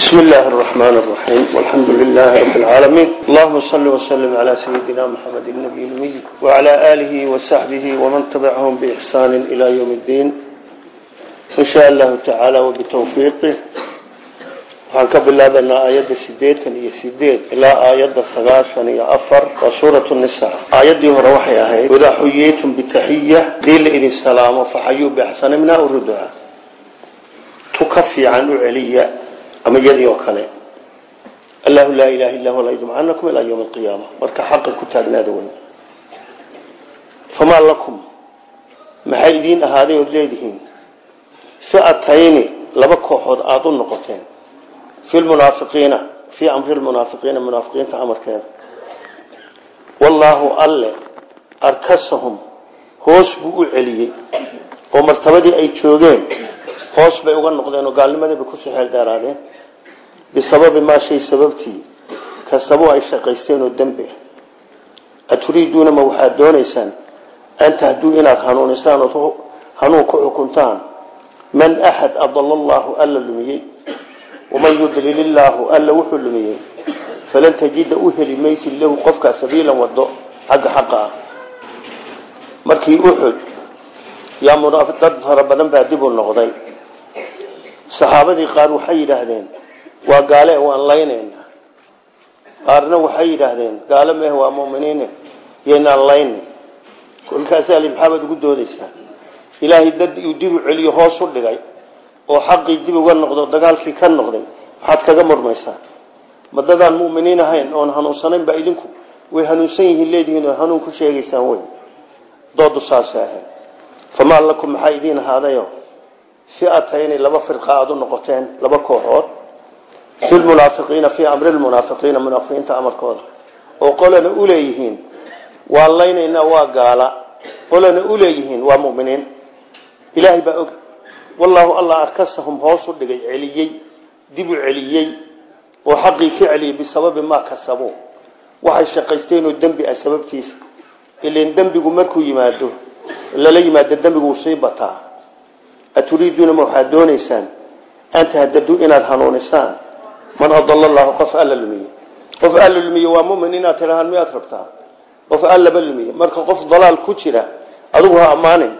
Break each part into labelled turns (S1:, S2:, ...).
S1: بسم الله الرحمن الرحيم والحمد لله رب العالمين اللهم صل وسلم على سيدنا محمد النبي الأمي وعلى آله وصحبه ومن تبعهم بإحسان إلى يوم الدين إن شاء الله تعالى وبتوفيقه waxaan ka bilaabanaa aayadda sideetan iyo sideed ilaa aayadda sagaashan iyo afar waa suuratu nisa aayaddii hore waxay ahayd wadaa xuyeytum bitaxiya dii la idin salaamo faxayuu biaxsana minha uruduha ama iyadii oo kale. Allahu laa ilaha illa huwa layjmacanakum ilaa yawmi alqiyaama. Marka xaqa ku taagnaada wey famaa lakum? Maxay idiin ahaaday ood leedihiin? Fiatayni laba kooxood aada u noqoteen. Fi lmunaafiqiina fii amri lmunaafiqiina munaafiqiinta amarkeeda. Wallaahu alle arkasahum hoos buu u celiyey. Oo martabadii ay joogeen hoos bay uga noqdeen oo gaalnimadii bay xeel dheeraadeen bisababi maa shay sababtii kasabuu ay shaqaysteen oo dembi ah aturiiduuna ma waxaad doonaysaan an tahduu inaad hanuunisaan ood hanuun ku xukuntaan man axad adala allaahu alla lumiyey waman yudlil illaahu alla wuxuu lumiyey falan tajida u heli maysid lahu qofkaa sabiilan wado xagga xaqa ah markii uxud yaa dad fara badan baa dib u noqday saxaabadii qaar waxay yidhaahdeen waa gaale waan laynayna qaarna waxay yidhaahdeen gaale meeh waa muminiine yaynaan layna kolkaasaa li maxaabaad ugu doodaysaa ilaahay dad uu dib u celiyo hoos u dhigay oo xaqii dib uga noqdo dagaalkii ka noqday waxaad kaga murmaysaa. Ma dadaan muminiin ahayn oon hanuunsanayn baa idinku way hanuunsan yihiin leedihiin oo hanuun ku sheegaysaan wey doodu saasay ahayd. Famaa lakum maxaa idiin ahaadayo fiatayni laba firqa aada u noqoteen laba kooxood fi lmunaafiqiina fii amri lmunaafiqiina munaafiqiinta amarkooda. Oo qolana uleeyihiin waa laynaynaa waa gaala. Qolana uleeyihiin waa muminiin. Ilaahay baa og. Wallaahu allah arkasahum hoos u dhigay celiyey dib u celiyey. Oo xaqii ka celiyey bisababi maa kasabuu. Waxay shaqaysteenoo dembi ah sababtiisa. Ilan dembigu markuu yimaado lala yimaado dembigu wuu sii bataa. Aturiiduuna ma inaad hanuunisaan man adala allahu qof alla lumiye. Qof alla lumiye waa mumin inaad tidhahaan miyaad rabtaa qof allaba lumiye. Marka qof dalaal ku jira adigu ha ammaanin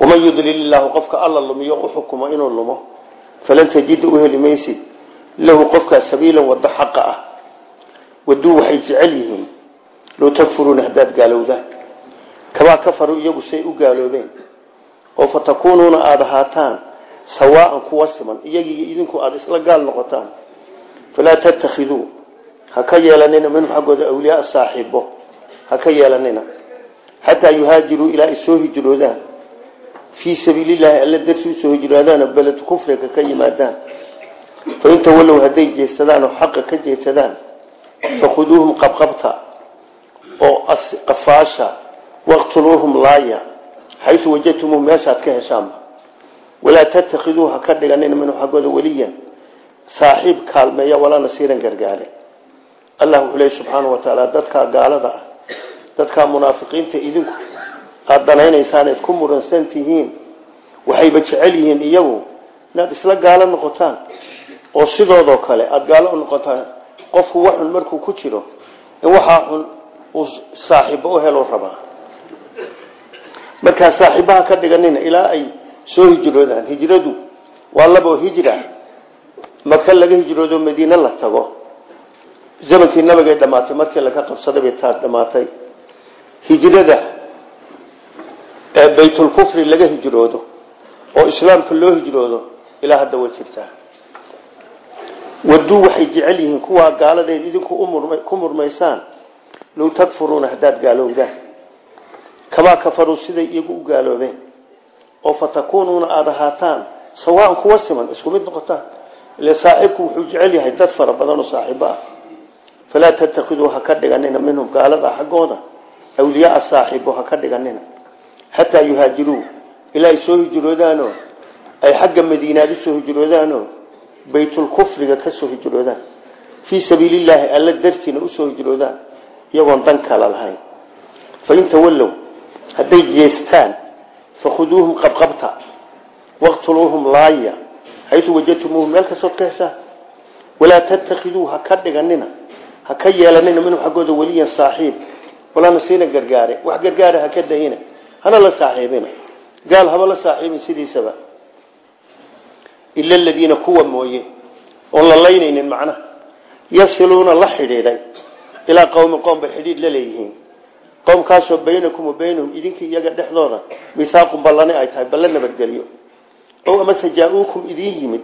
S1: waman yudlil illaahu qofka alla lumiyo u xukumo inuu lumo falan tajida u heli maysid. Lahu qofkaa sabiilan wado xaqa ah. Waduu waxay jecel yihiin. Low takfuruuna haddaad gaalowdaan. Kamaa kafaruu iyagu say u gaaloobeen. Oo fatakuunuuna aada ahaataan sawaaan kuwa siman iyagii idinku aada isla gaal noqotaan falaa tattakhiduu ha ka yeelanina minhum xaggooda awliyaa saaxiibo ha ka yeelanina. Xataa yuhaajiruu ilaa ay soo hijroodaan. Fii sabiilillaahi alla darsi u soo hijroodaan beled kufriga ka yimaadaan. Fain tawallow hadday jeedsadaan oo xaqa ka jeedsadaan fakhuduuhum qabqabta oo qafaasha waqtuluuhum laaya xaysu wajadtumuuh meeshaad ka heshaanba walaa tattakhiduu ha ka dhiganina minhu xaggooda weliyan saaxiib kaalmeeya walaa nasiiran gargaare. Allah wuxuu leey subxaanau wa tacaala dadkaa gaalada ah dadkaa munaafiqiinta idinku aada danaynaysaan eed ku muransan tihiin waxayba jecel yihiin iyagu inaad isla gaalo noqotaan oo sidoodoo kale aada gaalo u noqotaan qofku waxun markuu ku jiro in waxaa xun uu u helo rabaa. Markaa saaxiibaha ka dhiganina ilaa ay soo hijroodaan hijradu waa labo hijra. Maka laga hijroodo madiine la tago. Zamankii nabigay dhamaatay markii laga qabsaday bay taas dhamaatay. Hijrada ee baytulkufri laga hijroodo oo islaamka loo hijroodo ilaa hadda way jirtaa waduu waxay jecel yihiin kuwaa gaaladeed idinku ku murmaysaan. Low takfuruuna haddaad gaalowdaan. Kamaa kafaruu siday iyagu u gaaloobeen oo fatakuunuuna aada ahaataan sawaan kuwa siman isku mid noqotaan. Ile saaxiibku wuxuu jecel yahay dad fara badan oo saaxiibo ah. Falaa tatakiduu ha ka dhiganina minhum gaalada xaggooda. Awliyaaa saaxiibo ha ka dhiganina. Xataa yuhaajiruu ilaa ay soo hijroodaanoo ay xagga madiinaad u soo hijroodaanoo baytulkufriga ka soo hijroodaan. Fii sabiilillaahi alla dartiina u soo hijroodaan. Iyagoon dan kala lahayn. Fain tawallow hadday fakhuduuhum qabqabta waqtuluuhum laaya xaytu wajadtumuuhu meel kastood ka heshaan walaa tattakiduu ha ka dhiganina ha ka yeelanina minhu xaggooda weliyan saaxiib. Walana siina gargaare wax gargaara ha ka dayina hana la saaxiibina. Gaal haba la saaxiibin sidiisaba. Ila aladiina kuwa mooye oon la laynaynin macnaha yasiluuna la xidhiidhay qowmkaasoo baynakum wa baynahum idinka iyaga dhexdooda mihaaqun ballani ay tahay ballan nabadgelyo. Ow amase jaa-uukum idiin yimid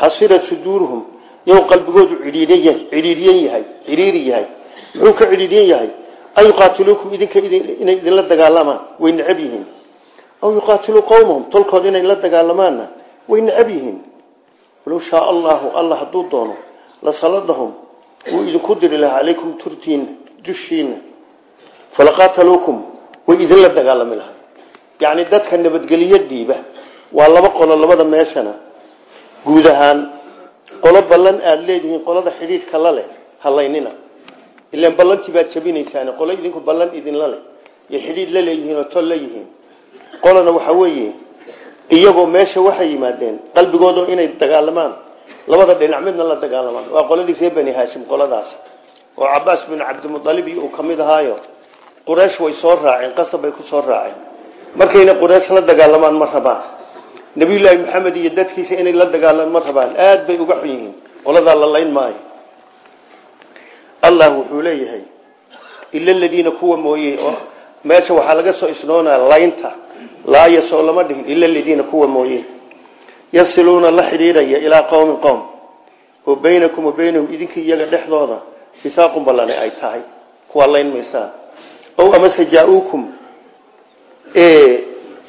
S1: xasirat suduuruhum yow qalbigoodu cidhiidhiyan yahay cidhiiri yahay muxuu ka cidhiidhiyan yahay? An yuqaatiluukum idinka inay idinla dagaalamaan way necab yihiin. Aw yuqaatiluu qowmahum tolkood inay la dagaalamaanna way necab yihiin. Walow shaa allahu alla hadduu doono lasaladahum wuu idinku diri lahaa calaykum turtiina dushiina falaqaataluukum way idinla dagaalami lahaa yacni dadka nabadgelyo dhiiba waa laba qolo labada meeshana guud ahaan qolo ballan aada leedihiin qolada xidhiidhka la leh halaynina ilaan ballantii baad jabinaysaan qolo idinku ballan idinla leh iyo xidhiidh la leeyihiin oo tol la yihiin qolana waxa weeye iyagoo meesha waxay yimaadeen qalbigooda inay dagaalamaan labada dhinac midna la dagaalamaan waa qoladii reer bani haashim qoladaas oo cabaas bin cabdimualib iyo uu ka mid ahaayo quraysh way soo raaceen qasab bay ku soo raaceen. Markayna quraysh la dagaalamaan ma rabaan. Nabiyullaahi maxamed iyo dadkiisa inay la dagaalamaan ma rabaan. Aada bay uga xun yihiin. Qoladaa la layn maayo. Allah wuxuu leeyahay ila aladiina kuwa mooye oo meesha waxaa laga soo isnoonaa laynta. Laayasoo lama dhihin ila aladiina kuwa mooye. Yasiluuna la xidhiiraya ilaa qowmin qowm oo baynakum wa baynahum idinka iyaga dhexdooda fisaaqun ballane ay tahay. Kuwaa layn ow amase jaa-uukum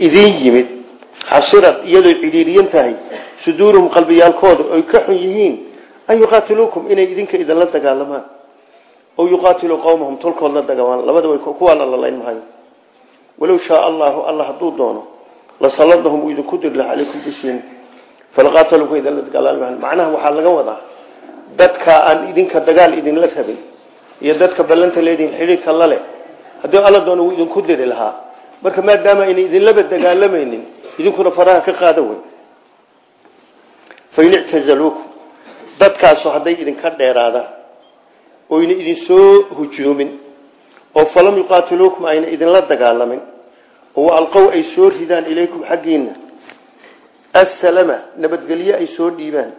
S1: idiin yimid xasirad iyadoo cidhiiriyan tahay suduuruhum qalbiyaalkooda oy ka xun yihiin an yuqaatiluukum inay idinka idinla dagaalamaan ow yuqaatiluu qowmahum tolkood la dagamaan labada way kuwaana la layn mahayo walow shaa allahu alla hadduu doono lasaladahum uu idinku dir laha calaykum dushiin falaqaatalukum idinla dagaalamahan macnaha waxaa laga wadaa dadka aan idinka dagaal idinla rabin iyo dadka ballanta leedihin xidhiidka haddii alla doono wuu idinku diri lahaa marka maadaama ayna idinlaba dagaalamaynin idinkuna faraha ka qaada wey fain ictazaluukum dadkaasu hadday idinka dheeraadaan oyna idin soo hujuumin oo falam yuqaatiluukum ayna idinla dagaalamin oo alqow ay soo ridaan ilaykum xaggiina assalama nabadgelye ay soo dhiibaan.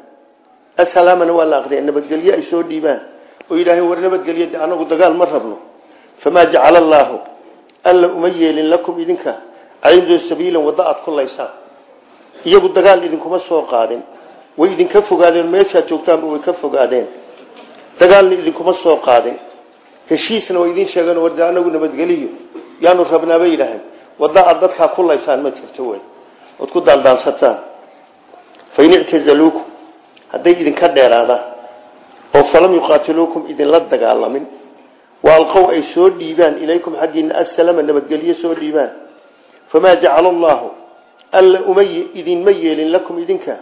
S1: Asalaamana waa la aqriya nabadgelye ay soo dhiibaan. Oo yidhaaheen war nabadgelye de anagu dagaal ma rabno famaa jacala allaahu alla uma yeelin lakum idinka calayhim sabiilan wadda aad ku laysaan iyagu dagaal idinkuma soo qaadin way idinka fogaadeen meeshaad joogtaanba way ka fogaadeen dagaalna idinkuma soo qaadin heshiisna way idiin sheegeen warda anagu nabadgeliyo yaanu rabnaabay yidhaaheen wadda aad dadkaa ku laysaan ma jirto wey ood ku daandaansataan fain ictazaluukum hadday idinka dheeraadaan oo falam yuqaatiluukum idinla wa alqow ay soo dhiibaan ilaykum xaggiina assalama nabadgelyo soo dhiibaan. Famaa jacala allaahu alla uma idinma yeelin lakum idinka.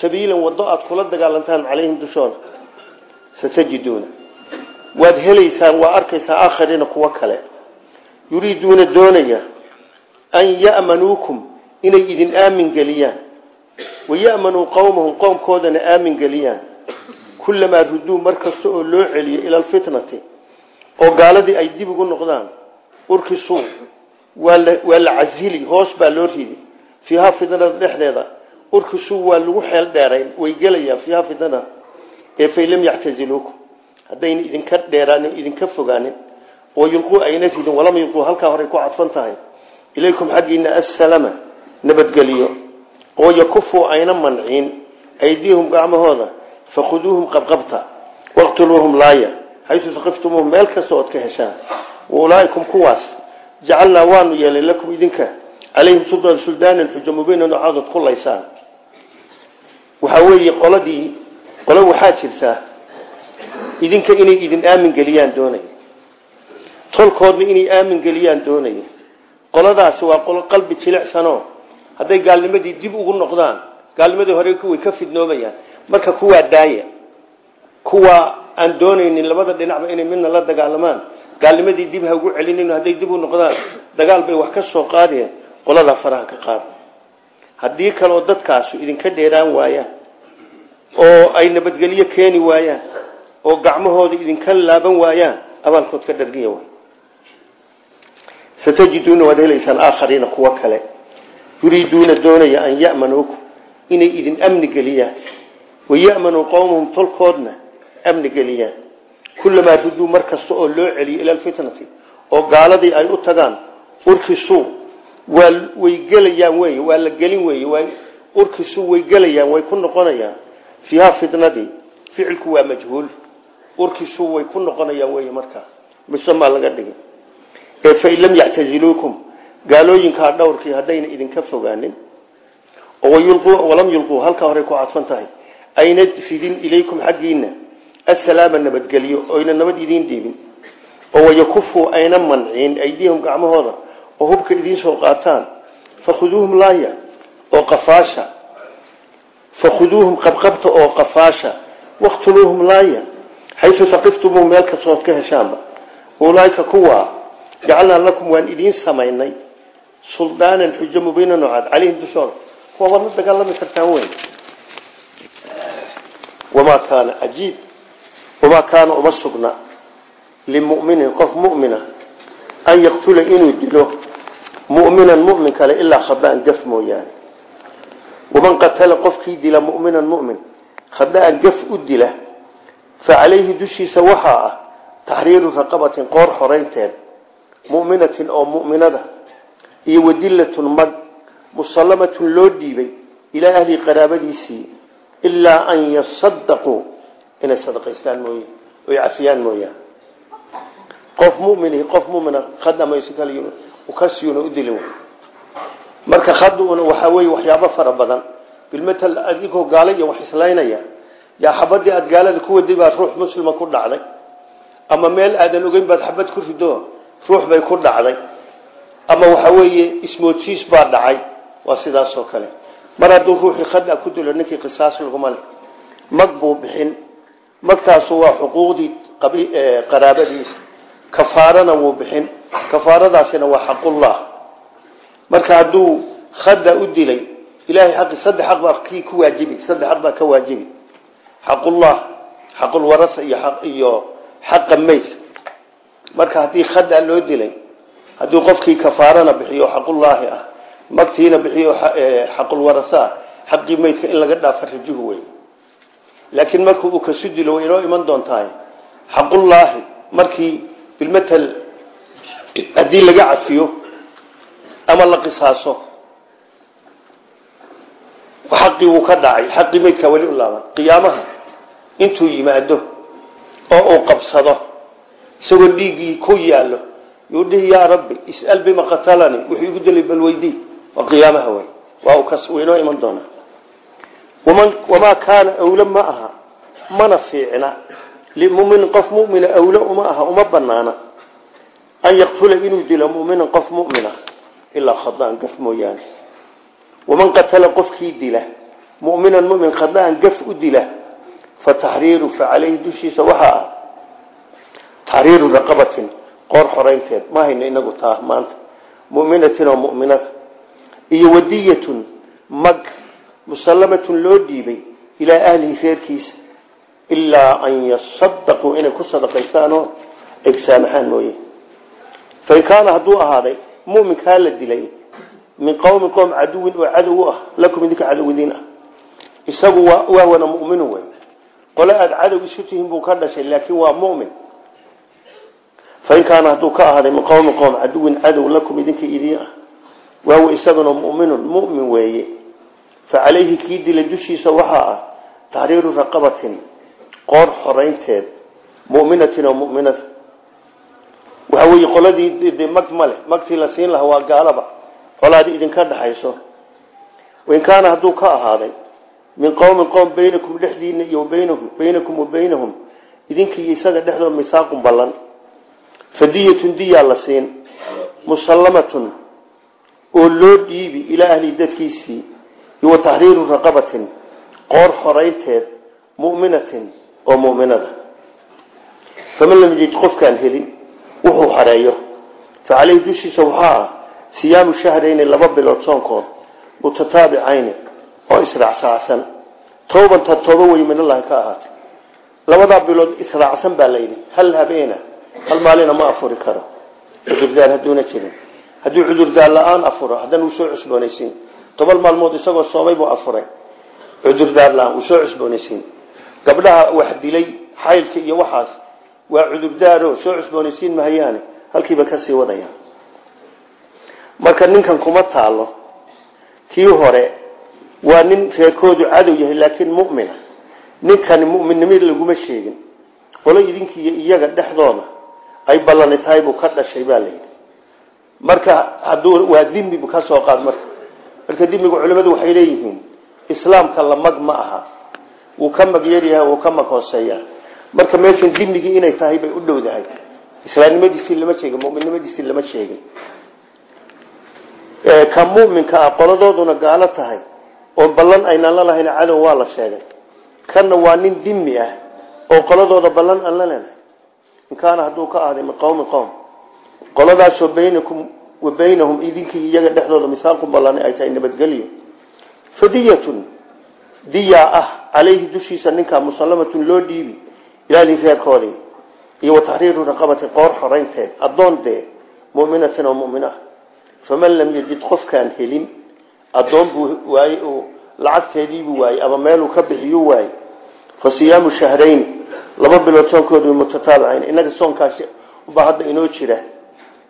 S1: Sabiilan waddo aad kula dagaalantaan calayhim dushooda satajiduuna waad helaysaan waa arkaysaa aakhariina kuwo kale. Yuriiduuna doonaya an ya'manuukum inay idin aamin geliyaan. Wayamanuu qowmahum qowmkoodana aamin geliyaan. Kulamaa ruduu mar kasta oo loo celiyo ila alfitnati oo gaaladii ay dib ugu noqdaan urkisuu waa la casili hoos baa loo ridi fiihaa fitnada dhexdeeda urkisuu waa lagu xeel dheerayn way gelayaan fiihaa fitnada ee fay lam yactaziluukum haddayna idinka dheeraanin idinka fogaanin oo yulquu ayna ridin walam yulquu halkaa horey ku cadfan tahay. Ilaykum xaggiina assalama nabadgeliyo. Oo yakufuu ayna manciin aydiihum gacmahooda fakhuduuhum qabqabta waqtuluuhum laaya xaysu saqiftumuuhum meel kasta ood ka heshaan waulaa'ikum kuwaas jacalnaa waanu yeelay lakum idinka calayhim sultaan suldaanan xujo mubiina noocadood ku laysaan waxaa weeye qoladii qolo waxaa jirtaa idinka inay idin aamin geliyaan doonaya tolkoodna inay aamin geliyaan doonaya qoladaasi waa qolo qalbi jilicsanoo hadday gaalnimadii dib ugu noqdaan gaalnimadii hore way ka fidnoomayaan marka kuwaa daaya kuwa aan doonaynin labada dhinacba inay midna la dagaalamaan. Gaalnimadii dib ha ugu celinin hadday dib u noqdaan dagaal bay wax ka soo qaadeen qoladaa faraha ka qaada haddii kaleo dadkaasu idinka dheeraan waayaan oo ay nabadgelyo keeni waayaan oo gacmahooda idinka laaban waayaan abaalkood ka dhargiya satajiduuna waad helaysaan aakhariina kuwo kale. Yuriiduuna doonaya an ya'manuukum inay idin amni geliyaan. Waya'manuu qowmahum tolkoodna amni geliyaan kulamaa ruduu mar kasta oo loo celiyo ila alfitnati oo gaaladii ay u tagaan urkisuu waa way gelayaan wey waa la gelin wey waa urkisuu way gelayaan way ku noqonayaan. Fiiha fitnadii ficilku waa majhuul. Urkisuu way ku noqonayaan wey markaa misemaa laga dhigay ee fain lam yactaziluukum gaalooyinkaa dhowrkii haddayna idinka fogaanin walam yulquu halkaa horey ku cadfan tahay. Ayna xaggiina asalaama nabadgelyo oyna nabad idiin dhiibin oo wayakufuu ayna manciin aydiyahum gacmahooda oo hubka idiin soo qaataan. Fakhuduuhum laaya oo qafaasha. Fakhuduuhum qabqabta oo qafaasha. Waqtuluuhum laaya xaysu saqiftumuum meel kastood ka heshaanba ulaaika kuwa jacalnaa lakum waan idiin samaynay suldaanan xujo mubiina nocaad calayhim dushooda kuwa waad la dagaalami kartaan weyn. Wamaa kaana wamaa kaana uma sugna limuminin qof mumina an yaqtula inuu dilo muminan mumin kale ilaa khadaan gaf mooyaane. Waman qatala qofkii dila muminan mumin khadaan gaf u dila fa calayhi dushiisa waxaa ah taxriiru raqabatin qoor xoraynteed muminatin oo muminada iyo wadillatun mag musallamatun loo dhiibay ilaa ahli qaraabadiisii ilaa an yasadaquu inay sadaqaystaan mooye oy cafiyaan mooyaan qof mumin qof mumina khadamayso kal kasiyuna u dilin marka khaduna waxaa weeye waxyaabo fara badan. Bilmatal adigoo gaala iyo wax islaynaya yaa xabadii aada gaalada ku waday baa ruux muslima ku dhacday. Ama meel aadan ogeyn baad xabad ku rido ruux bay ku dhacday. Ama waxa weeye ismoodsiis baa dhacay waa sidaas oo kale. Mar hadduu ruuxii khada ku dilo ninkii qisaas laguma le mag buu bixin magtaasu waa xuquuqdii qaraabadiisa kafaarana wuu bixin. Kafaaradaasina waa xaqullah marka hadduu khada u dilay ilahay xaqi saddex xaq baa kii ku waajibi saddex xaq baa ka waajibi. Xaqullah xaqulwarasa iyo iyo xaqa mayd marka haddii khada loo dilay haddii qofkii kafaarana bixiyo xaqullaahi ah magtiina bixiyo xaqulwarasa ah xaqii maydka in laga wey laakiin markuu uu kasu dilo way inoo iman doontahay. Xaqullaahi markii bilmatal haddii laga cafiyo ama la qisaaso xaqii wuu ka dhacay. Xaqii maydkaa weli u laaban. Qiyaamaha intuu yimaado oo uu qabsado isagoo dhiiggii ku yaallo yuu dhihi yaa rabbi is'al bima qatalani wuxuu igu dilay bal weydii waa qiyaamaha wey waa uu waynoo iman doonaa wamaa kaana awla ma aha mana fiicna limuminin qof mumina awla uma aha uma banaana an yaqtula inuu dilo muminan qof mumina ilaa khadaan gaf mooyaane waman qatala qofkii dila muminan mumin khadaan gaf u dila fa taxriiru fa caleyhi dushiisa waxaa ah taxriiru raqabatin qoor xoraynteed ma hayno inagu taa maanta muminatin oo muminada iyo musallamatun loo dhiibay ilaa ahlihi reerkiisa ilaa an yasadaquu inay ku sadaqaystaanoo egsaamaxaan mooye. Fain kaana hadduu ahaaday muminkaa la dilay min qowmin qowm caduwin oo cadow u ah lakum idinka cadowdiin ah. Isagu waa wana muminu wey. Qole aada cadow isu tihiin buu ka dhashay laakiin waa mumin fain kaana hadduu ka ahaaday min qowmi qowm caduwin cadow lakum idinka idiin ah. Isaguna muminun mumin weeye fa calayhi kii dila dushiisa waxaa ah taxriiru raqabatin qoor xoraynteed muminatin oo muminada waxa weeye qoladii de mag ma leh magtii la siin lahaa waa gaalaba colaadi idinka dhaxayso wain kaana hadduu ka ahaaday min qowmin qowm baynakum dhexdiina iyo baynakum wa baynahum idinkiiyo isaga dhexdood misaaqun ballan fadiyatun diyaa la siin musallamatun oo loo dhiibi ilaa ahli dadkiisii iyo wa taxriiru raqabatin qoor xoraynteed muminatin oo muminada. Faman lam yajid qofkaan helin wuxuu xareeyo. Fa caleyhi dushiisa waxaa ah siyaamu shahrayni laba bilood soonkood mutataabicayni oo israacsaacsan. Tawbanta tooba wey min allahi ka ahaatay. Labadaa bilood israacsan baa layidhi hal habeena hal maalina ma afuri karo. Cudurdaar hadduuna jirin. Hadduu cudurdaar la'aan afuro haddana uu soo cusboonaysiin toban maalmood isagoo soomay buu afuray. Cudurdaar la'aan uu soo cusboonaysiin gabdhaha wax dilay xaylka iyo waxaas waa cudurdaaro soo cusboonaysiin mahayaane halkiiba ka sii wadaya marka ninkan kuma taalo kii hore waa nin reerkoodu cadow yahay laakiin mumina ninkani muminnimid laguma sheegin. Qolo idinkiiyo iyaga dhexdooda ay ballani tahay buu ka dhashay baa layidhi marka hadduu waa dimibu ka soo qaad marka marka dimiga culimmadu waxay leeyihiin islaamka la mag ma aha. Wuu ka mag yaryahay wuu ka mag hooseeya. Marka meeshan dimigii inay tahay bay u dhowdahay. Islaamnimadiisii lama sheegin muminnimadiisii lama sheegin. Ka muminka ah qoladooduna gaalo tahay oo ballan aynaan la cadow waa la sheegay. Kanna waa nin dimi ah oo qoladooda ballan aan la lenahay in kaana hadduu ka ahday min qowmi qowm qoladaasoo baynakum wa baynahum idinkii iyaga dhexdooda misaaqu ballan ay tahay nabadgelyo. Fadiyatun diyaa ah calayhi dushiisa ninkaa musallamatun loo dhiibi ilaali reerkoodii. Iyo wa taxriiru raqabati qoor xoraynteed addoon dee muminatin oo mumin ah. Faman lam yajid qofkaan helin addoon buu waayey oo lacagteediibuu waayey ama meeluu ka bixiyuu waayey. Fa siyaamu shahrayni laba bilood soonkoodu mutataabicayn innaga soonkaas ubaa hadda inoo jira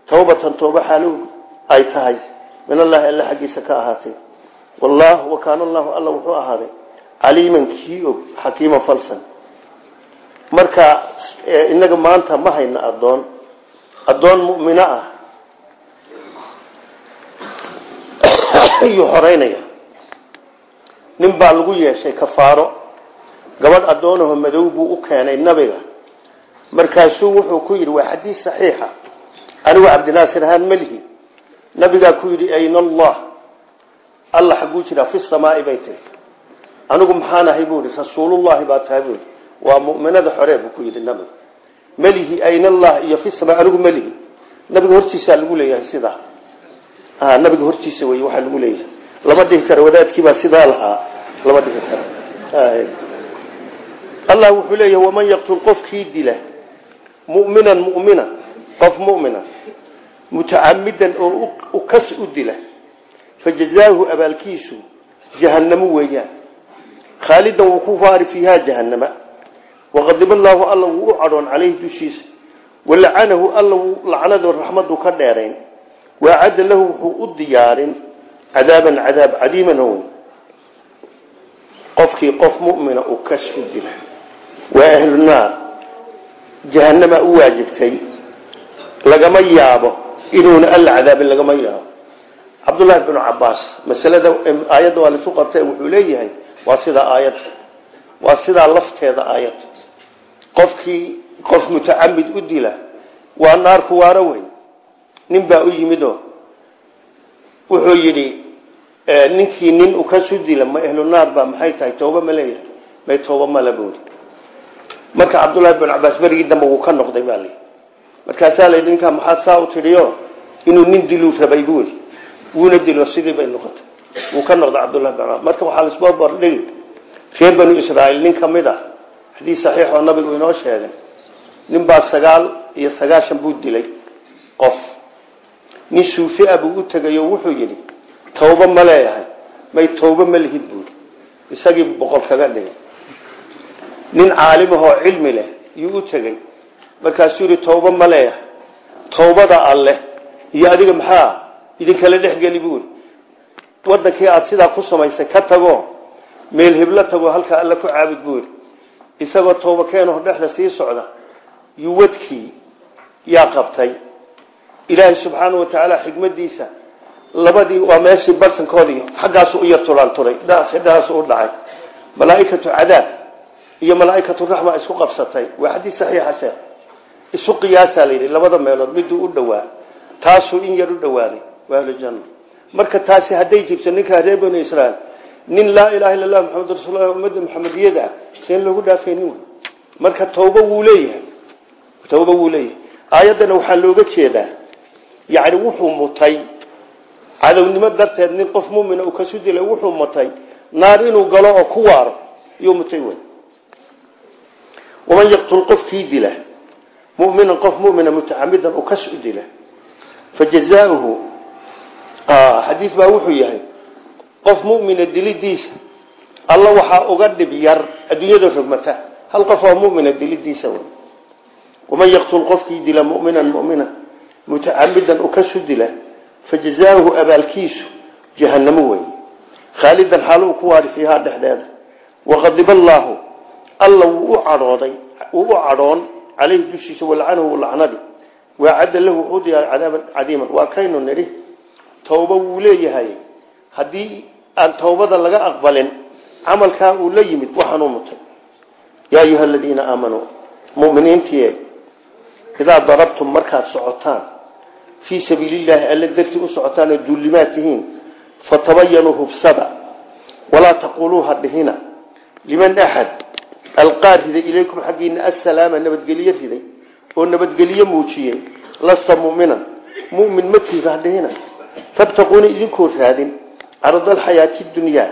S1: tawbatan tooba xaalu ay tahay min allahi alla xaggiisa ka ahaatay wallahu wa kaana allahu alla wuxuu ahaaday caliiman kii og xakiiman falsan marka inaga maanta ma hayna addoon addoon mu'mino ah ayuu xoreynaya nin baa lagu yeeshay kafaaro gabadh addoonaho madow buu u keenay nabiga markaasuu wuxuu ku waa xadiis saxiixa anigu cabdinaasir ahaan melihi nabigaa ku yidhi ayna allah? Alla xagguu jiraa fi samaai bay tiri. Anigu maxaan ahay buu ihi rasuulullahi baa tahay bui waa mu'minada xoree buu ku yidhi nabiga. Melihi ayna allah? Iyo fi samaa anigu melihi nabiga hortiisaa lagu leeyahay sidaa nabiga hortiisa wey waxaa lagu leeyahay. Lama dhihi karo wadaadkiibaa sidaa lahaa. Lama dhihi karo. Allah wuxuu leeyahay waman yaqtul qofkii dila mu'minan mu'mina qof mu'mina mutacamidan oo ukas u dila fajazaahu abaalkiisu jahannamo weeyaan. Khaalidan wuu ku faari fiiha jahannama. Waqadib allaahu alla wuu u cadhoon caleyhi dushiisa. Walacanahu alla wuu lacnado raxmadu ka dheerayn. Waacadda lahu wuxuu u diyaarin cadaaban cadaab cadiiman oo weyn. Qofkii qof mumina uu kas u dila. Waa ahlu naar jahanama u waajibtay lagama yaabo inuuna alla cadaabin lagama yaabo. Cabdullaahi binu cabaas masalada aayadda waa laisu qabtay wuxuu leeyahay waa sidaa aayad waa sidaa lafteeda aayad. Qofkii qof mutacamid u dila waa naar kuwaaro weyn. Nin baa u yimidoo wuxuu yidhi ninkii nin u kasu dila ma ehlu naar baa maxay tahay? Tooba ma leeyahay. May tooba mala buuri marka cabdullaahi bin cabaas berigii dambe wuu ka noqday baa lii markaasaa la yidhi ninkaa maxaad saa u tidhiyo? Inuu nin diluu rabay buuri wuuna dilo sidii bay noqotay. Wuu ka noqday cabdullahi bin marka waxaa laisbarbardhigi reer banu israa'iil nin ka mid ah xadiis saxiix oo nabigu inoo sheegay nin baa sagaal iyo sagaashan buu dilay qof. Nin suufia buu u tegay oo wuxuu yidhi tawba ma leeyahay may tawba ma lihid buuri isagii boqol kaga dhigay. Nin caalimahoo cilmi leh yuu u tegey markaasuu yidhi tawba ma leeyahay tawbada alleh iyo adiga maxaa? Idinkala dhexgeli buuri. Wadankii aada sidaa ku samaysay ka tago. Meel heblo tago halkaa alla ku caabud buuri. Isagoo tawba keenaho dhexda sii socda yuu wadkii yaa qabtay. Ilaahay subxaana wa tacaala xikmadiisa labadii waa meeshii barsankoodii xaggaasu u yar tulaanturay dhaasu u dhacay. Malaaikatu cadaab iyo malaaikatu raxma isku qabsatay. Waa xadiis saxiixa sheekh isu qiyaasaa layidhi labada meelood miduu u dhowaa taasuu in yar u dhowaaday waa ahlujanna marka taasi hadday jirto ninkaa reer banu israiil nin laa ilaha illa lah maxamed rasuul ummadda maxamediyada ah seen loogu dhaafaynin marka tawba wuu leeyahay tawba wuu leeyahay. Aayaddana looga jeedaa yacni wuxuu mutay cadownimo darteed nin qof mumina uu kasu dilay wuxuu mutay naar inuu galo oo ku waaro iyuu mutay wey waman yaqtul qofkii dila muminan qof mumina mutacamidan u kas u dila fajazaauhu xadiid baa wuxuu yahay qof mumina dilidiisa alla waxaa uga dhib yar adduunyada rogmata hal qof oo mumina dilidiisa wey? Waman yaqtul qofkii dila muminan mumina mutacamidan u kasu dila fajazaauhu abaalkiisu jahanamo wey khaalidan xaal uu ku waari fiihaa dhexdeeda. Waqadiba allaahu alla wuu u cadhooday wuu u cadhoon caleyhi dushiisa walacanahu lacnadi. Waacadda lahu wuxuu diyaaray cadaaban cadiiman. Waa kaynu nidhi towba wuu leeyahay. Haddii aan towbada laga aqbalin camalkaa uu la yimid waxaanuu mutay. Yaa ayuha aladiina aamanuu muminiintii idaa darabtum markaad socotaan fii sabiilillaahi alla dartii u socotaan oo duulimaad tihiin fatabayanuu hubsada walaa alqaa riday ilaykum xaggiina assalaama nabadgelyo riday oo nabadgelyo muujiyey. Lasta muminan. Mumin matiisa ha dhihina tabtaquuna idinkoo raadin. Caradalxayaati dunyaa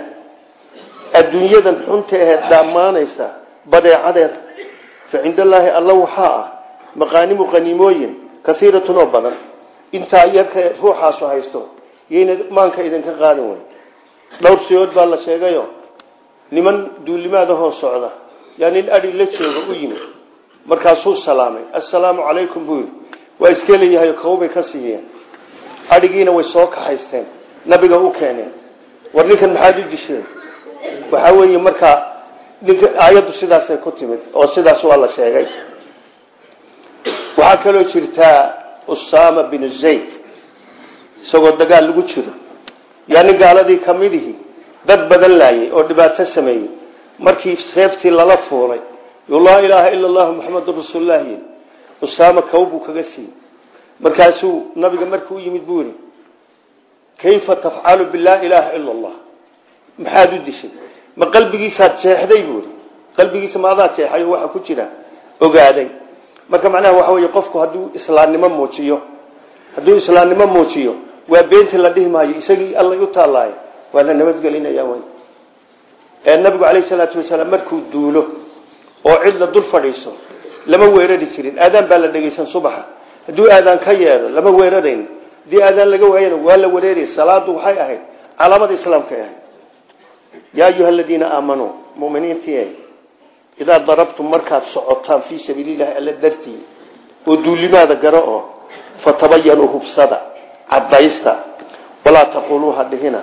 S1: adduunyadan xunta aheed dhammaanaysa badeecadeeda fa cinda allaahi alla waxaa ah maqaanimu qaniimooyin kaiiratun oo badan. Intaa yarka ruuxaasu haysto yayna maanka idinka qaadin wey dhowr siyood baa la sheegayo. Niman duulimaadahoo socda yaa nin adhi la jooga u yimid. Markaasuu salaamay. Assalaamu calaykum buu yidhi. Waa iska leeyahay kawbay ka siiyeen. Adhigiina way soo kaxaysteen. Nabiga u keeneen. War ninkan maxaad u disheen? Waxaa weeye markaa ninka aayaddu sidaasay ku timid oo sidaas waa la sheegay. Waxaa kaloo jirtaa usaama binu zayd. Isagoo dagaal lagu jiro. Yaa nin gaaladii kamidihi dad badan laayay oo dhibaato sameeyey markii seeftii lala fuulay laa ilaaha ila allahu muxamedun rasuullah yii usaama kow buu kaga siiyey. Markaasuu nabiga markuu u yimid buu yihi kayfa tafcalu bilaa ilaaha ila allah maxaad u dishay? Ma qalbigiisaad jeexday buu qalbigiisa maadaa jeexay oo waxa ku jira ogaaday. Marka macnaha waxa wey qofku hadduu islaamnimo muujiyo hadduu islaamnimo muujiyo waa beentii la dhihi isagii allay u taallaayo waa la nabadgelinaya ee nabigu calayh salaatu wasalaam markuu duulo oo cid la dul fadhiiso lama weerari jirin. Aadaan baa la dhegeysan subaxa. Hadduu aadaan ka yeedho lama weerarayn. Haddii aadaan laga waayana waa la wereeraya salaadu waxay ahayd calaamada islaamkay ahayd. Yaa ayuha aladiina aamanuu muminiintii idaa darabtum markaad socotaan fii sabiililahi alla dartii oo duulimaada garo oo fatabayanuu hubsada cadaysta walaa taquuluu ha dhihina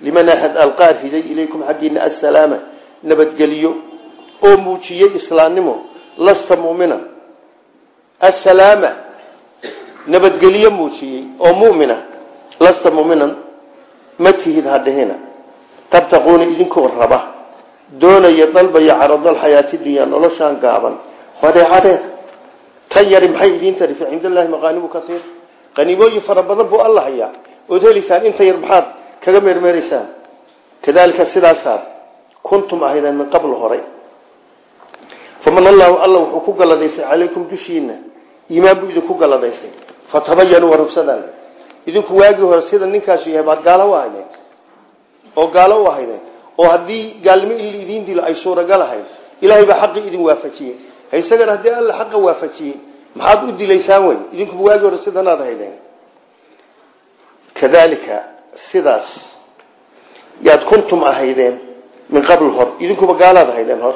S1: liman axad alqaa riday ilaykum xaggiina assalaama nabadgeliyo oo muujiyey islaamnimo lasta mumina assalaama nabadgelyo muujiyey oo mumina lasta muminan ma tihid ha dhihina tabtaquuna idinkoo raba doonaya dalbaya caradal xayaati dunya noloshaan gaaban badeecadeed tan yari maxay idiin tari fa cind allahi maqaanimu kaiir qaniimooyin fara badan buu alla hayaa ood heliysaan inta kaga meermeeraysaan kadalika sidaasaad kuntum ahaydeen min qabl horay. Faman allahu alla wuxuu ku galladaysay calaykum dushiina iimaan buu idinku galladaysay fatabayanuu warubsadaan idinku waagii hore sida ninkaasu yahay baad gaalo u oo gaalo u oo haddii gaalnimo in idiin dilo ay suuragal ahayd ilaahay baa xaqii idin waafajiyey. Isagana haddii alla xaqa waafajiyey maxaad u dilaysaan wey idinkuba waagii hore sidanaad ahaydeen. Kadalika sidaas yaad kuntum ahaydeen min qabl hor idinkuba gaalaad ahaydeen hor.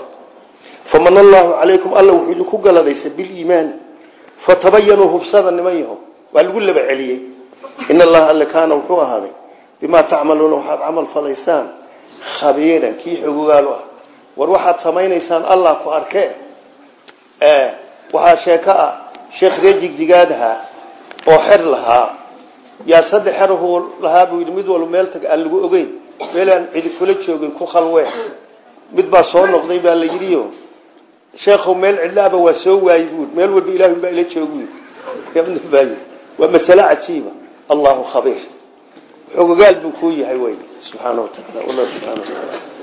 S1: Faman allahu calaykum alla wuxuu idinku galadaysay biliimaani fatabayanuu hubsada niman yaho waa lagu laba celiyey. In allaha alle kaana wuxuu ahaaday bimaa tacmaluuna waxaad camal falaysaan. Khabiiran kii xogogaalu ah. War waxaad samaynaysaan allah ku arkee waxaa sheeko ah sheekh ree jigjigaadaha oo xer lahaa yaa saddex xerhu lahaa buu yidhi mid walba meel tag aan lagu ogeyn meel aan cidi kula joogin ku khalwee mid baa soo noqday baa la yidhiyo sheekhow meel cidlaaba waa soo waayey buu meel walba ilahi baa ila joogu waa masale cajiiba allahu khabiir. Xogogaal buu kuu yahay wey subxaana wa taala wallah subxana wa taala